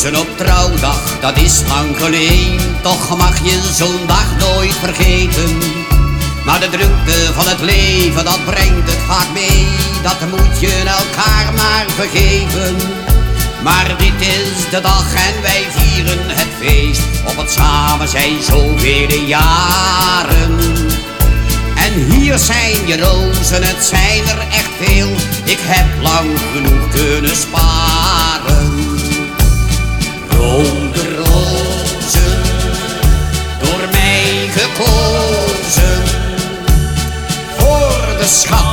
Rozen op trouwdag, dat is lang geleden. Toch mag je zo'n dag nooit vergeten. Maar de drukte van het leven, dat brengt het vaak mee. Dat moet je elkaar maar vergeven. Maar dit is de dag en wij vieren het feest. Op het samen zijn zoveel jaren. En hier zijn je rozen, het zijn er echt veel. Ik heb lang genoeg kunnen sparen. De schat,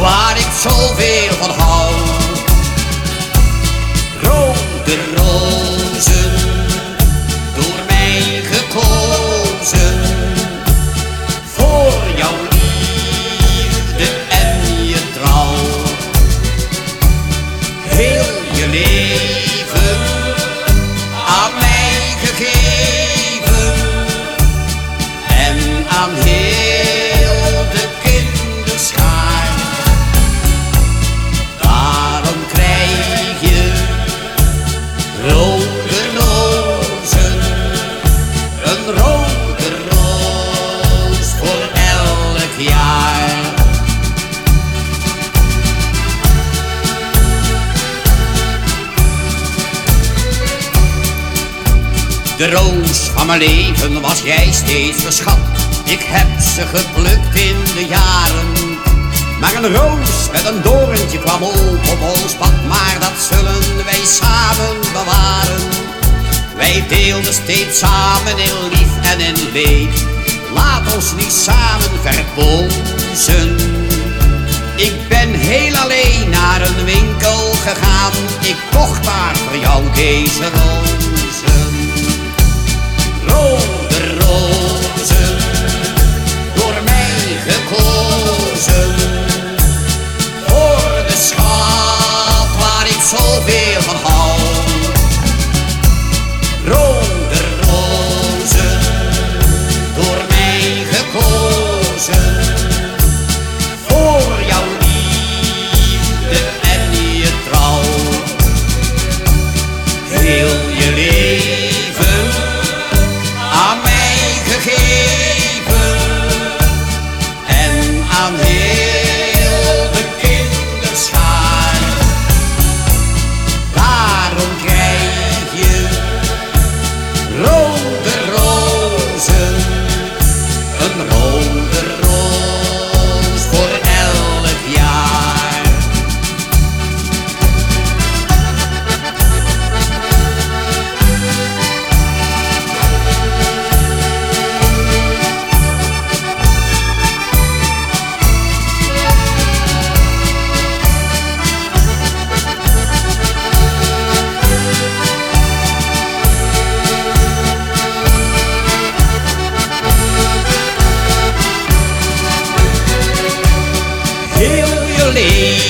waar ik zoveel van hou. Rode rozen, door mij gekozen. Voor jouw liefde en je trouw. Heel je leven aan mij gegeven. En aan De roos van mijn leven was jij steeds verschat. Ik heb ze geplukt in de jaren. Maar een roos met een doorntje kwam op op ons pad. Maar dat zullen wij samen bewaren. Wij deelden steeds samen in lief en in leed. Laat ons niet samen verpozen. Ik ben heel alleen naar een winkel gegaan. Ik kocht daar voor jou deze rozen. Rode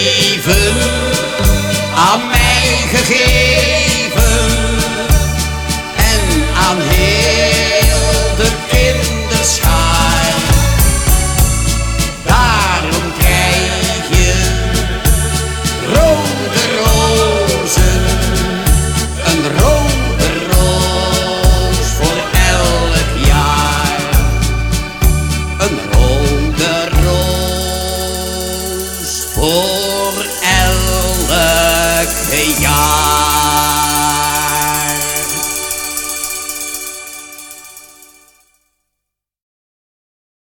leven aan mij gegeven roos voor elk jaar.